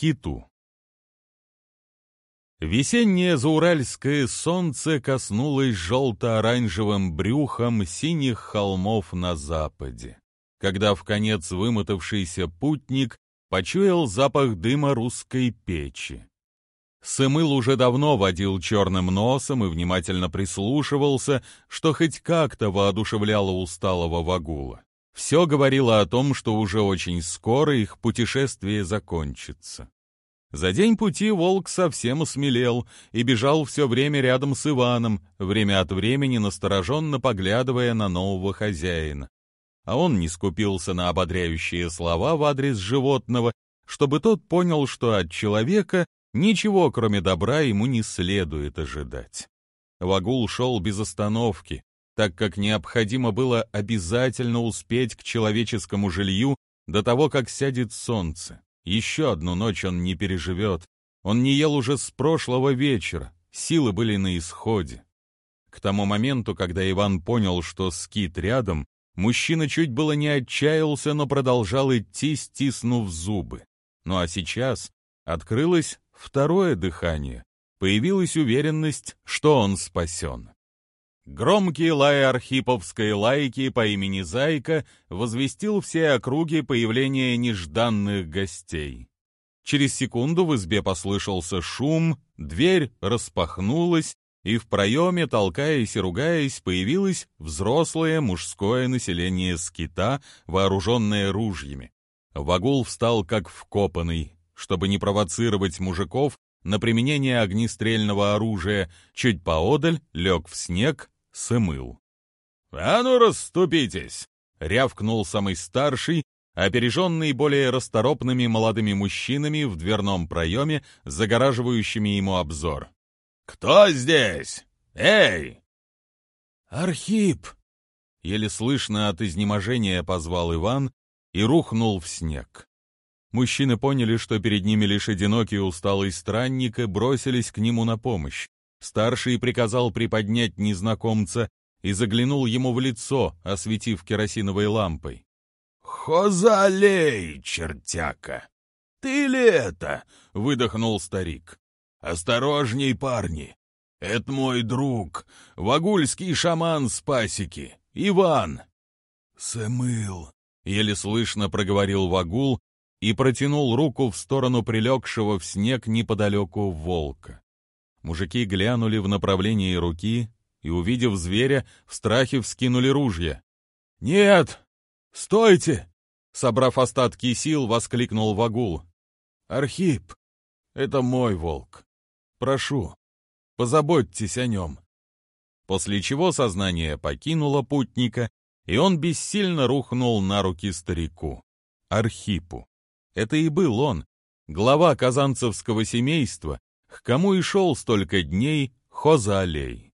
скиту. Весеннее зауральское солнце коснулось желто-оранжевым брюхом синих холмов на западе, когда в конец вымотавшийся путник почуял запах дыма русской печи. Сымыл уже давно водил черным носом и внимательно прислушивался, что хоть как-то воодушевляло усталого вагула. Все говорило о том, что уже очень скоро их путешествие закончится. За день пути волк совсем осмелел и бежал все время рядом с Иваном, время от времени настороженно поглядывая на нового хозяина. А он не скупился на ободряющие слова в адрес животного, чтобы тот понял, что от человека ничего, кроме добра, ему не следует ожидать. Вагул шел без остановки, так как необходимо было обязательно успеть к человеческому жилью до того, как сядет солнце. Еще одну ночь он не переживет. Он не ел уже с прошлого вечера, силы были на исходе. К тому моменту, когда Иван понял, что скит рядом, мужчина чуть было не отчаялся, но продолжал идти, стиснув зубы. Ну а сейчас открылось второе дыхание, появилась уверенность, что он спасен. Громкий лай архиповской лайки по имени Зайка возвестил все округи появление нежданных гостей. Через секунду в избе послышался шум, дверь распахнулась, и в проеме, толкаясь и ругаясь, появилось взрослое мужское население скита, вооруженное ружьями. Вагул встал как вкопанный, чтобы не провоцировать мужиков, на применение огнестрельного оружия, чуть поодаль лег в снег, смыл. «А ну, расступитесь!» — рявкнул самый старший, опереженный более расторопными молодыми мужчинами в дверном проеме, загораживающими ему обзор. «Кто здесь? Эй!» «Архип!» — еле слышно от изнеможения позвал Иван и рухнул в снег. Мужчины поняли, что перед ними лишь одинокий усталый странник, и бросились к нему на помощь. Старший приказал приподнять незнакомца и заглянул ему в лицо, осветив керосиновой лампой. «Хозалей, чертяка! Ты ли это?» — выдохнул старик. «Осторожней, парни! Это мой друг, вагульский шаман с пасеки, Иван!» «Сэмыл!» — еле слышно проговорил Вагул, и протянул руку в сторону прилегшего в снег неподалеку волка. Мужики глянули в направлении руки и, увидев зверя, в страхе вскинули ружья. «Нет! Стойте!» Собрав остатки сил, воскликнул Вагул. «Архип, это мой волк. Прошу, позаботьтесь о нем». После чего сознание покинуло путника, и он бессильно рухнул на руки старику, Архипу. Это и был он, глава казанцевского семейства, к кому и шел столько дней Хоза-Алей.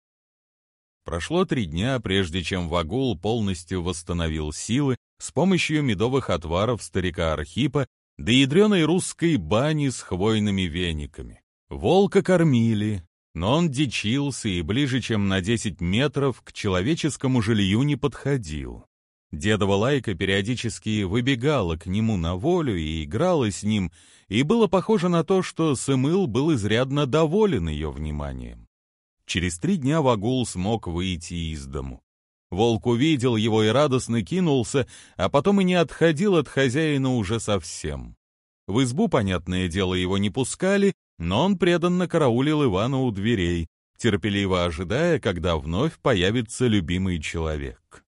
Прошло три дня, прежде чем Вагул полностью восстановил силы с помощью медовых отваров старика Архипа да ядреной русской бани с хвойными вениками. Волка кормили, но он дичился и ближе, чем на 10 метров, к человеческому жилью не подходил. Дедова Лайка периодически выбегала к нему на волю и играла с ним, и было похоже на то, что Сымыл был изрядно доволен ее вниманием. Через три дня Вагул смог выйти из дому. Волк увидел его и радостно кинулся, а потом и не отходил от хозяина уже совсем. В избу, понятное дело, его не пускали, но он преданно караулил Ивана у дверей, терпеливо ожидая, когда вновь появится любимый человек.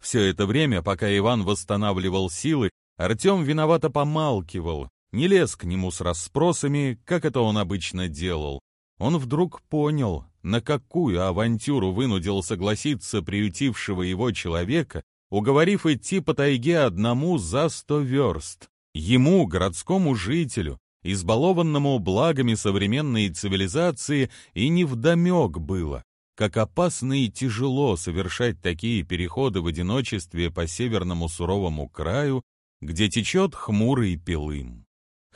Все это время, пока Иван восстанавливал силы, Артем виновато помалкивал, не лез к нему с расспросами, как это он обычно делал. Он вдруг понял, на какую авантюру вынудил согласиться приютившего его человека, уговорив идти по тайге одному за сто верст. Ему, городскому жителю, избалованному благами современной цивилизации, и невдомек было, как опасно и тяжело совершать такие переходы в одиночестве по северному суровому краю, где течет хмурый пилым.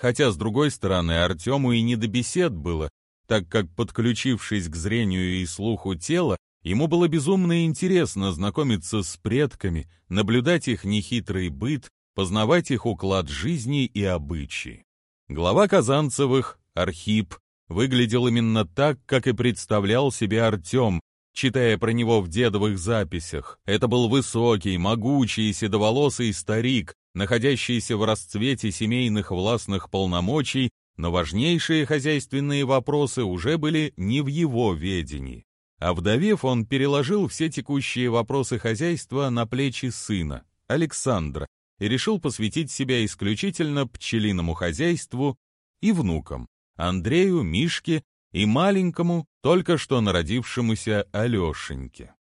Хотя, с другой стороны, Артему и не до бесед было, так как, подключившись к зрению и слуху тела, ему было безумно интересно знакомиться с предками, наблюдать их нехитрый быт, познавать их уклад жизни и обычаи. Глава Казанцевых, Архип, выглядел именно так, как и представлял себе Артем, читая про него в дедовых записях. Это был высокий, могучий, седоволосый старик, находящийся в расцвете семейных властных полномочий, но важнейшие хозяйственные вопросы уже были не в его ведении. А вдовев, он переложил все текущие вопросы хозяйства на плечи сына, Александра, и решил посвятить себя исключительно пчелиному хозяйству и внукам, Андрею, Мишке и маленькому, только что народившемуся Алешеньке.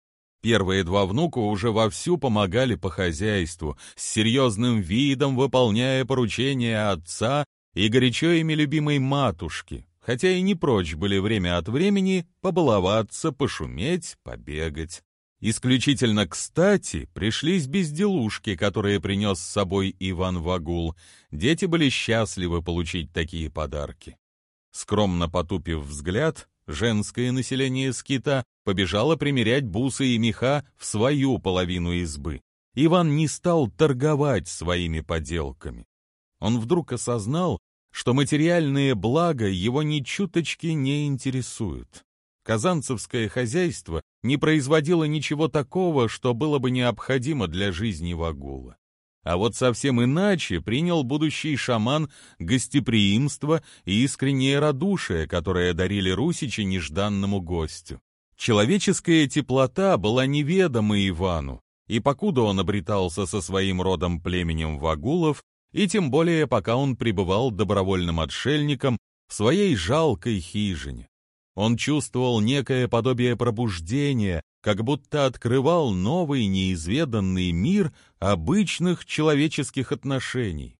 Первые два внука уже вовсю помогали по хозяйству, с серьезным видом выполняя поручения отца и горячо ими любимой матушки, хотя и не прочь были время от времени побаловаться, пошуметь, побегать. Исключительно кстати пришлись безделушки, которые принес с собой Иван Вагул. Дети были счастливы получить такие подарки. Скромно потупив взгляд, женское население скита побежало примерять бусы и меха в свою половину избы. Иван не стал торговать своими поделками. Он вдруг осознал, что материальные блага его ни чуточки не интересуют. Казанцевское хозяйство не производило ничего такого, что было бы необходимо для жизни Вагула. А вот совсем иначе принял будущий шаман гостеприимство и искреннее радушие, которое дарили русичи нежданному гостю. Человеческая теплота была неведома Ивану, и покуда он обретался со своим родом племенем вагулов, и тем более пока он пребывал добровольным отшельником в своей жалкой хижине. Он чувствовал некое подобие пробуждения, как будто открывал новый неизведанный мир обычных человеческих отношений.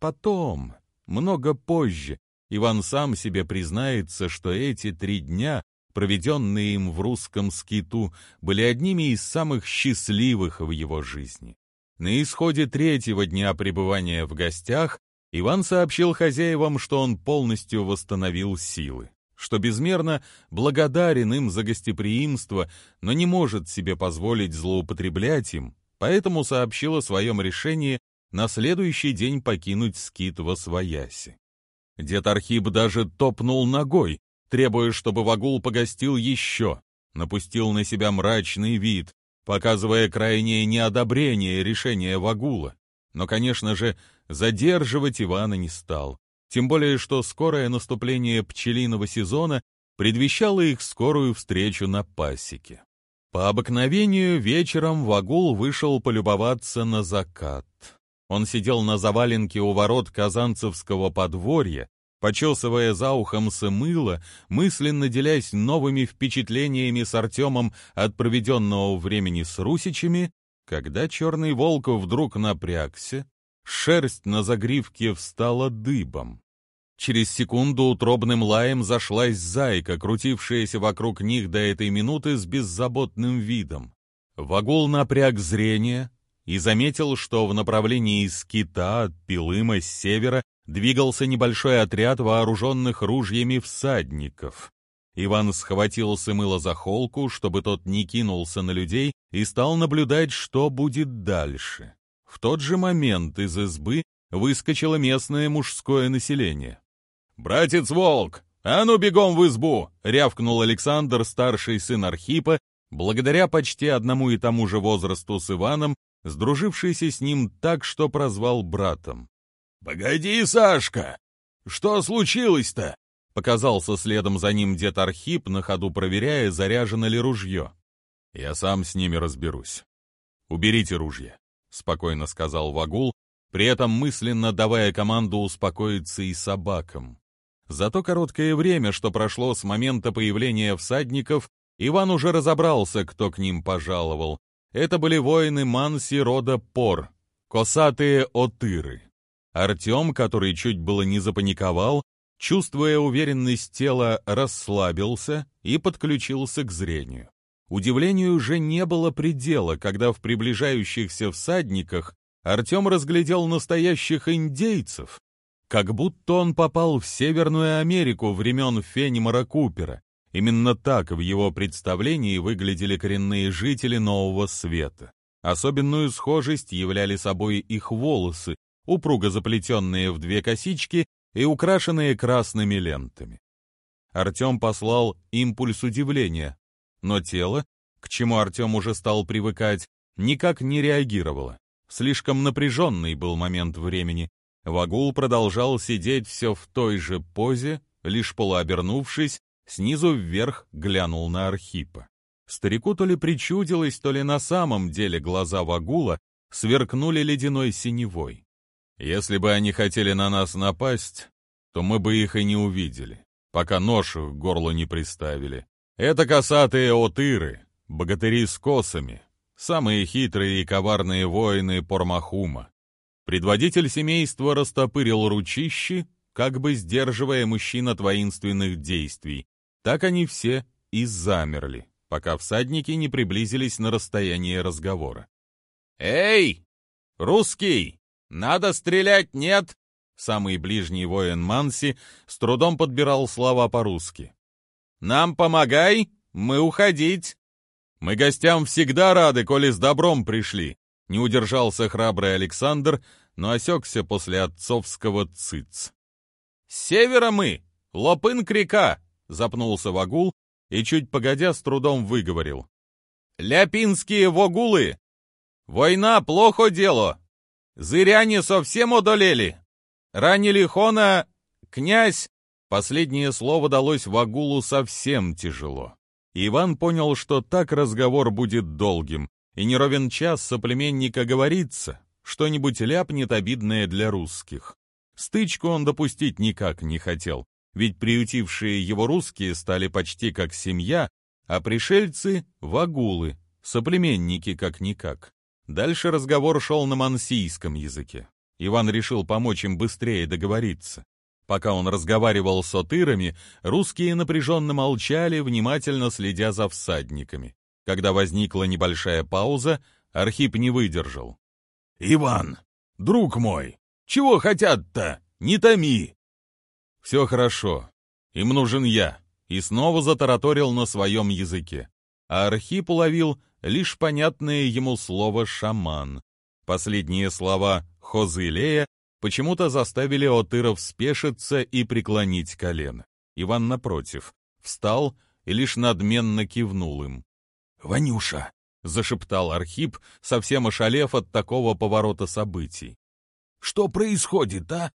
Потом, много позже, Иван сам себе признается, что эти три дня, проведенные им в русском скиту, были одними из самых счастливых в его жизни. На исходе третьего дня пребывания в гостях Иван сообщил хозяевам, что он полностью восстановил силы что безмерно благодарен им за гостеприимство, но не может себе позволить злоупотреблять им, поэтому сообщил о своем решении на следующий день покинуть скит во свояси. Дед Архип даже топнул ногой, требуя, чтобы Вагул погостил еще, напустил на себя мрачный вид, показывая крайнее неодобрение решения Вагула. Но, конечно же, задерживать Ивана не стал. Тем более, что скорое наступление пчелиного сезона предвещало их скорую встречу на пасеке. По обыкновению вечером Вагул вышел полюбоваться на закат. Он сидел на заваленке у ворот казанцевского подворья, почесывая за ухом сымыло, мысленно делясь новыми впечатлениями с Артемом от проведенного времени с русичами, когда черный волк вдруг напрягся, Шерсть на загривке встала дыбом. Через секунду утробным лаем зашлась зайка, крутившаяся вокруг них до этой минуты с беззаботным видом. Вагул напряг зрение и заметил, что в направлении скита от Пилыма с севера двигался небольшой отряд вооруженных ружьями всадников. Иван схватил Сымыла за холку, чтобы тот не кинулся на людей, и стал наблюдать, что будет дальше. В тот же момент из избы выскочило местное мужское население. «Братец Волк, а ну бегом в избу!» — рявкнул Александр, старший сын Архипа, благодаря почти одному и тому же возрасту с Иваном, сдружившийся с ним так, что прозвал братом. «Погоди, Сашка! Что случилось-то?» Показался следом за ним дед Архип, на ходу проверяя, заряжено ли ружье. «Я сам с ними разберусь. Уберите ружья спокойно сказал Вагул, при этом мысленно давая команду успокоиться и собакам. За то короткое время, что прошло с момента появления всадников, Иван уже разобрался, кто к ним пожаловал. Это были воины Манси рода Пор, косатые отыры. Артем, который чуть было не запаниковал, чувствуя уверенность тела, расслабился и подключился к зрению. Удивлению уже не было предела, когда в приближающихся всадниках Артем разглядел настоящих индейцев, как будто он попал в Северную Америку времен Фенимора Купера. Именно так в его представлении выглядели коренные жители Нового Света. Особенную схожесть являли собой их волосы, упруго заплетенные в две косички и украшенные красными лентами. Артем послал импульс удивления, но тело, к чему Артем уже стал привыкать, никак не реагировало. Слишком напряженный был момент времени. Вагул продолжал сидеть все в той же позе, лишь полуобернувшись, снизу вверх глянул на Архипа. Старику то ли причудилось, то ли на самом деле глаза Вагула сверкнули ледяной синевой. Если бы они хотели на нас напасть, то мы бы их и не увидели, пока нож к горлу не приставили. Это косатые отыры, богатыри с косами, самые хитрые и коварные воины Пормахума. Предводитель семейства растопырил ручищи, как бы сдерживая мужчин от воинственных действий. Так они все и замерли, пока всадники не приблизились на расстояние разговора. «Эй! Русский! Надо стрелять, нет?» Самый ближний воин Манси с трудом подбирал слова по-русски. «Нам помогай, мы уходить!» «Мы гостям всегда рады, коли с добром пришли!» Не удержался храбрый Александр, но осекся после отцовского цыц. «С севера мы! Лопын-река!» — запнулся Вагул и, чуть погодя, с трудом выговорил. «Ляпинские вогулы! Война плохо дело! Зыряне совсем одолели! Ранили хона князь!» Последнее слово далось Вагулу совсем тяжело. Иван понял, что так разговор будет долгим, и не ровен час соплеменника говорится, что-нибудь ляпнет обидное для русских. Стычку он допустить никак не хотел, ведь приютившие его русские стали почти как семья, а пришельцы — вагулы, соплеменники как-никак. Дальше разговор шел на мансийском языке. Иван решил помочь им быстрее договориться. Пока он разговаривал с отырами, русские напряженно молчали, внимательно следя за всадниками. Когда возникла небольшая пауза, Архип не выдержал. «Иван, друг мой, чего хотят-то? Не томи!» «Все хорошо. Им нужен я», и снова затараторил на своем языке. А Архип уловил лишь понятное ему слово «шаман». Последние слова «хозылея» почему-то заставили Отыров спешиться и преклонить колено. Иван, напротив, встал и лишь надменно кивнул им. «Ванюша!» — зашептал Архип, совсем ошалев от такого поворота событий. «Что происходит, а?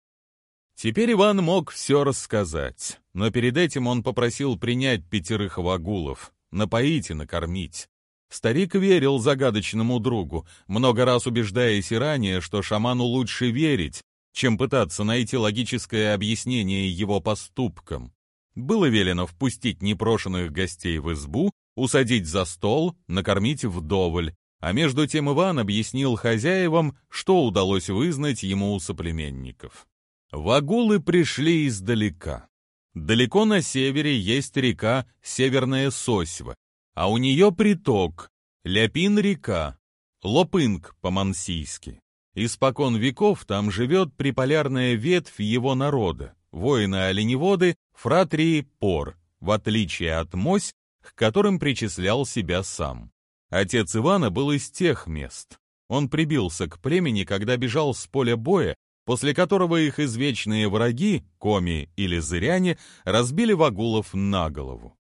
Теперь Иван мог все рассказать, но перед этим он попросил принять пятерых вагулов, напоить и накормить. Старик верил загадочному другу, много раз убеждаясь и ранее, что шаману лучше верить, чем пытаться найти логическое объяснение его поступкам. Было велено впустить непрошенных гостей в избу, усадить за стол, накормить вдоволь, а между тем Иван объяснил хозяевам, что удалось вызнать ему у соплеменников. Вагулы пришли издалека. Далеко на севере есть река Северная Сосьва, а у нее приток Ляпин-река, Лопынг по-мансийски. Испокон веков там живет приполярная ветвь его народа, воины-оленеводы Фратрии Пор, в отличие от Мось, к которым причислял себя сам. Отец Ивана был из тех мест. Он прибился к племени, когда бежал с поля боя после которого их извечные враги, коми или зыряне, разбили вагулов на голову.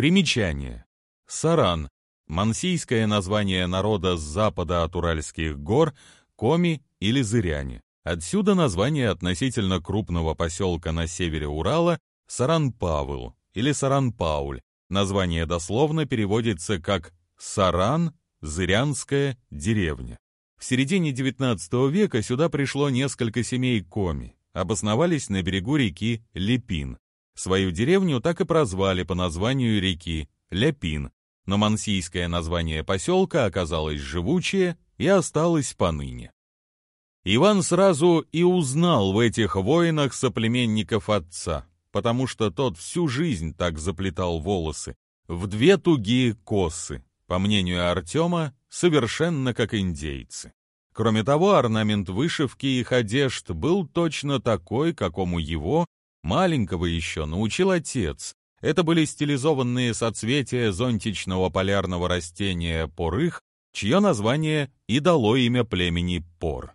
Примечание. Саран – мансийское название народа с запада от Уральских гор, коми или зыряне. Отсюда название относительно крупного поселка на севере Урала Саран-Павыл или Саран-Пауль. Название дословно переводится как «Саран», «Зырянская деревня». В середине XIX века сюда пришло несколько семей коми, обосновались на берегу реки Лепин. Свою деревню так и прозвали по названию реки Ляпин, но мансийское название поселка оказалось живучее и осталось поныне. Иван сразу и узнал в этих воинах соплеменников отца, потому что тот всю жизнь так заплетал волосы, в две тугие косы, по мнению Артема, совершенно как индейцы. Кроме того, орнамент вышивки их одежд был точно такой, какому его, маленького еще, научил отец. Это были стилизованные соцветия зонтичного полярного растения порых, чье название и дало имя племени Пор.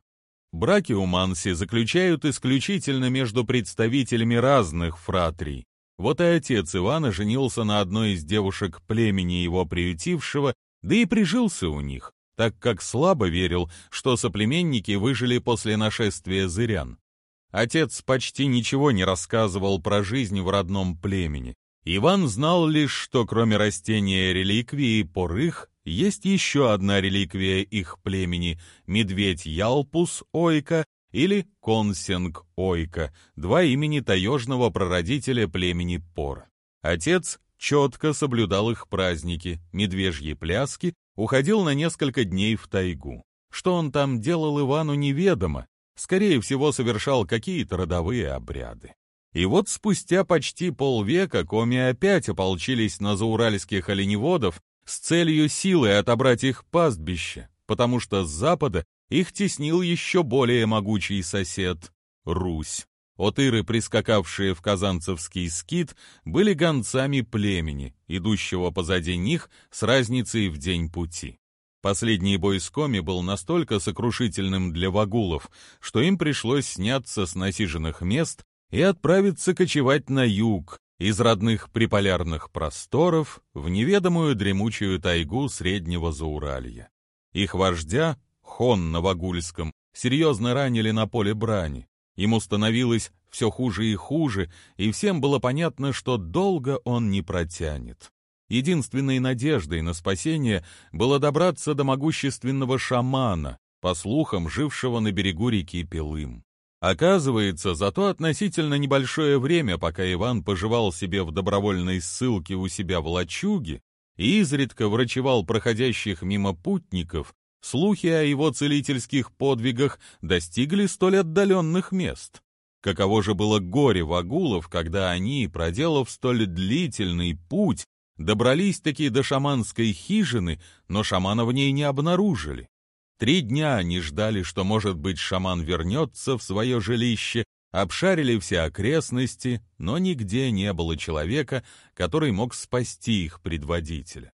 Браки у Манси заключают исключительно между представителями разных фратрий. Вот и отец Ивана женился на одной из девушек племени его приютившего, да и прижился у них, так как слабо верил, что соплеменники выжили после нашествия зырян. Отец почти ничего не рассказывал про жизнь в родном племени. Иван знал лишь, что кроме растения реликвии порых, есть еще одна реликвия их племени — медведь Ялпус Ойка или Консенг Ойка, два имени таежного прародителя племени Пор. Отец четко соблюдал их праздники, медвежьи пляски, уходил на несколько дней в тайгу. Что он там делал Ивану неведомо, скорее всего совершал какие-то родовые обряды. И вот спустя почти полвека коми опять ополчились на зауральских оленеводов с целью силой отобрать их пастбище, потому что с запада их теснил еще более могучий сосед — Русь. Отыры, прискакавшие в казанцевский скит, были гонцами племени, идущего позади них с разницей в день пути. Последний бой с Коми был настолько сокрушительным для вагулов, что им пришлось сняться с насиженных мест и отправиться кочевать на юг, из родных приполярных просторов в неведомую дремучую тайгу Среднего Зауралья. Их вождя, Хон на Вагульском, серьезно ранили на поле брани. Ему становилось все хуже и хуже, и всем было понятно, что долго он не протянет. Единственной надеждой на спасение было добраться до могущественного шамана, по слухам, жившего на берегу реки Пилым. Оказывается, за то относительно небольшое время, пока Иван поживал себе в добровольной ссылке у себя в лачуге и изредка врачевал проходящих мимо путников, слухи о его целительских подвигах достигли столь отдаленных мест. Каково же было горе вагулов, когда они, проделав столь длительный путь, добрались-таки до шаманской хижины, но шамана в ней не обнаружили. Три дня они ждали, что, может быть, шаман вернется в свое жилище, обшарили все окрестности, но нигде не было человека, который мог спасти их предводителя.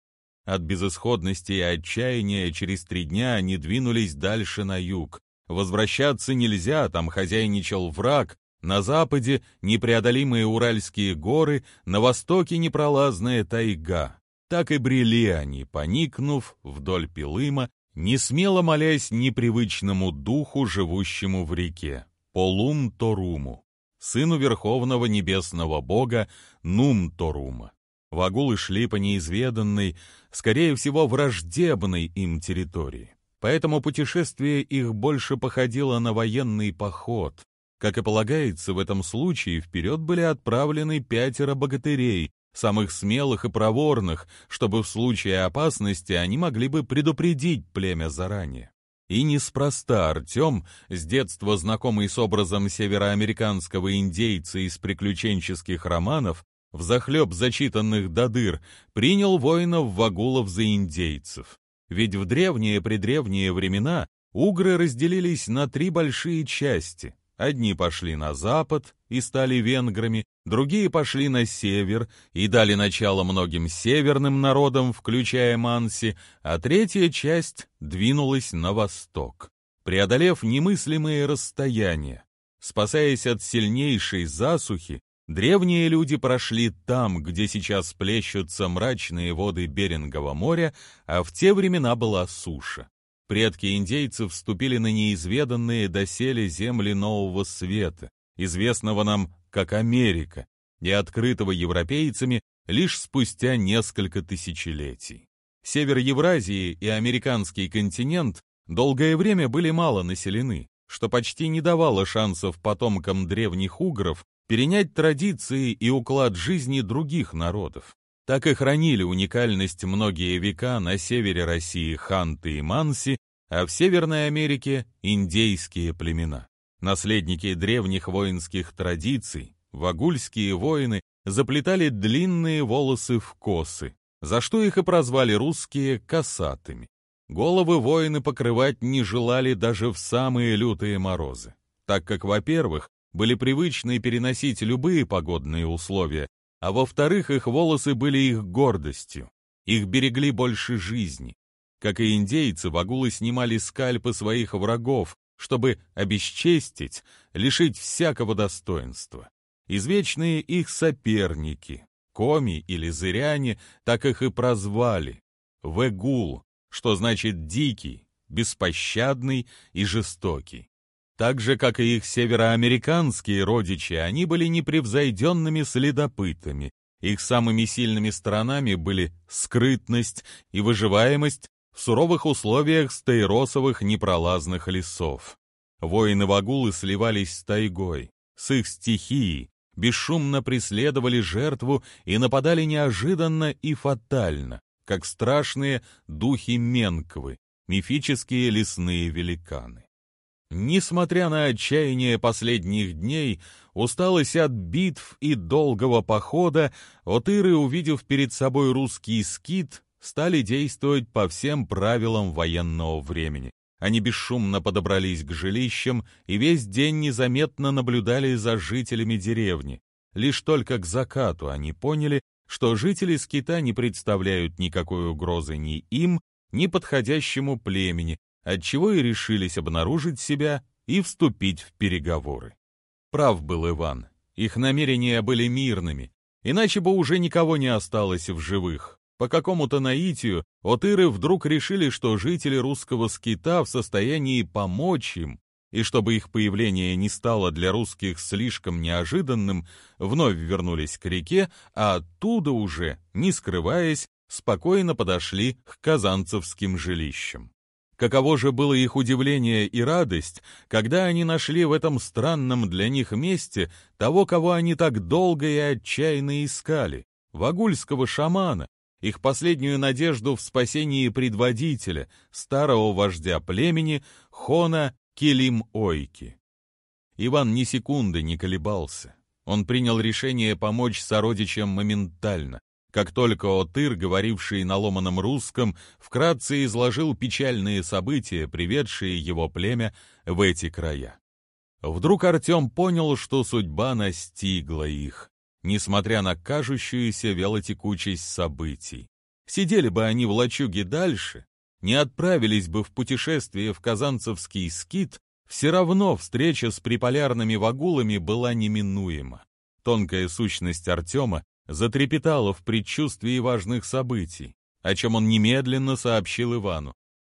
От безысходности и отчаяния через три дня они двинулись дальше на юг. Возвращаться нельзя, там хозяйничал враг, на западе непреодолимые Уральские горы, на востоке непролазная тайга. Так и брели они, поникнув вдоль Пилыма, не смело молясь непривычному духу, живущему в реке, Полум-Торуму, сыну верховного небесного бога Нум-Торума. Вагулы шли по неизведанной, скорее всего, враждебной им территории. Поэтому путешествие их больше походило на военный поход. Как и полагается, в этом случае вперед были отправлены пятеро богатырей, самых смелых и проворных, чтобы в случае опасности они могли бы предупредить племя заранее. И неспроста Артем, с детства знакомый с образом североамериканского индейца из приключенческих романов, взахлеб зачитанных до дыр, принял воинов-вагулов за индейцев. Ведь в древние-предревние времена угры разделились на три большие части Одни пошли на запад и стали венграми, другие пошли на север и дали начало многим северным народам, включая Манси, а третья часть двинулась на восток, преодолев немыслимые расстояния. Спасаясь от сильнейшей засухи, древние люди прошли там, где сейчас плещутся мрачные воды Берингового моря, а в те времена была суша. Предки индейцев вступили на неизведанные доселе земли Нового Света, известного нам как Америка, и открытого европейцами лишь спустя несколько тысячелетий. Север Евразии и американский континент долгое время были мало населены, что почти не давало шансов потомкам древних угров перенять традиции и уклад жизни других народов. Так и хранили уникальность многие века на севере России ханты и манси, а в Северной Америке – индейские племена. Наследники древних воинских традиций, вагульские воины заплетали длинные волосы в косы, за что их и прозвали русские косатыми. Головы воины покрывать не желали даже в самые лютые морозы, так как, во-первых, были привычны переносить любые погодные условия, а во-вторых, их волосы были их гордостью. Их берегли больше жизни. Как и индейцы, вагулы снимали скальпы своих врагов, чтобы обесчестить, лишить всякого достоинства. Извечные их соперники, коми или зыряне, так их и прозвали. Вегул, что значит «дикий», беспощадный и жестокий. Так же, как и их североамериканские родичи, они были непревзойденными следопытами. Их самыми сильными сторонами были скрытность и выживаемость в суровых условиях стаиросовых непролазных лесов. Воины-вагулы сливались с тайгой, с их стихией, бесшумно преследовали жертву и нападали неожиданно и фатально, как страшные духи Менквы, мифические лесные великаны. Несмотря на отчаяние последних дней, усталость от битв и долгого похода, отыры, увидев перед собой русский скит, стали действовать по всем правилам военного времени. Они бесшумно подобрались к жилищам и весь день незаметно наблюдали за жителями деревни. Лишь только к закату они поняли, что жители скита не представляют никакой угрозы ни им, ни подходящему племени, отчего и решились обнаружить себя и вступить в переговоры. Прав был Иван, их намерения были мирными, иначе бы уже никого не осталось в живых. По какому-то наитию отыры вдруг решили, что жители русского скита в состоянии помочь им, и чтобы их появление не стало для русских слишком неожиданным, вновь вернулись к реке, а оттуда уже, не скрываясь, спокойно подошли к казанцевским жилищам. Каково же было их удивление и радость, когда они нашли в этом странном для них месте того, кого они так долго и отчаянно искали, вагульского шамана, их последнюю надежду в спасении предводителя, старого вождя племени Хона Килим-Ойки. Иван ни секунды не колебался. Он принял решение помочь сородичам моментально. Как только Отыр, говоривший на ломаном русском, вкратце изложил печальные события, приведшие его племя в эти края. Вдруг Артем понял, что судьба настигла их, несмотря на кажущуюся велотекучесть событий. Сидели бы они в лачуге дальше, не отправились бы в путешествие в Казанцевский скит, все равно встреча с приполярными вагулами была неминуема. Тонкая сущность Артема затрепетало в предчувствии важных событий, о чем он немедленно сообщил Ивану.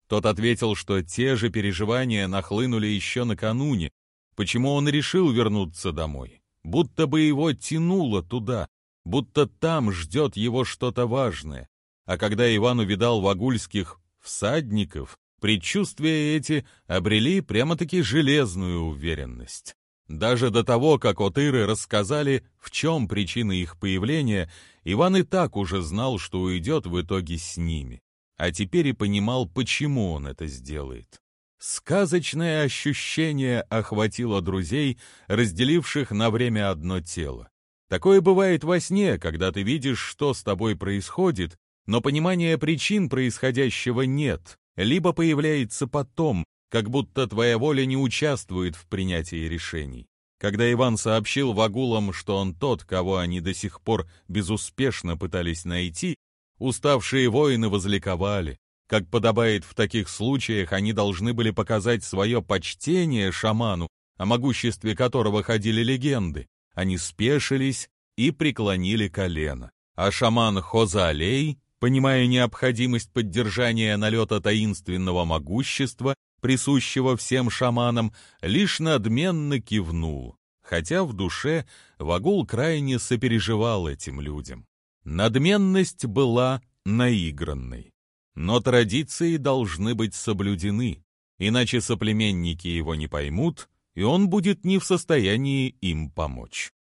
Тот ответил, что те же переживания нахлынули еще накануне, почему он решил вернуться домой, будто бы его тянуло туда, будто там ждет его что-то важное. А когда Иван увидал вагульских всадников, предчувствия эти обрели прямо-таки железную уверенность. Даже до того, как Отыры рассказали, в чем причина их появления, Иван и так уже знал, что уйдет в итоге с ними. А теперь и понимал, почему он это сделает. Сказочное ощущение охватило друзей, разделивших на время одно тело. Такое бывает во сне, когда ты видишь, что с тобой происходит, но понимания причин происходящего нет, либо появляется потом, как будто твоя воля не участвует в принятии решений. Когда Иван сообщил вагулам, что он тот, кого они до сих пор безуспешно пытались найти, уставшие воины возликовали. Как подобает в таких случаях, они должны были показать свое почтение шаману, о могуществе которого ходили легенды. Они спешились и преклонили колено. А шаман Хозалей, понимая необходимость поддержания налета таинственного могущества, присущего всем шаманам, лишь надменно кивнул, хотя в душе Вагул крайне сопереживал этим людям. Надменность была наигранной, но традиции должны быть соблюдены, иначе соплеменники его не поймут, и он будет не в состоянии им помочь.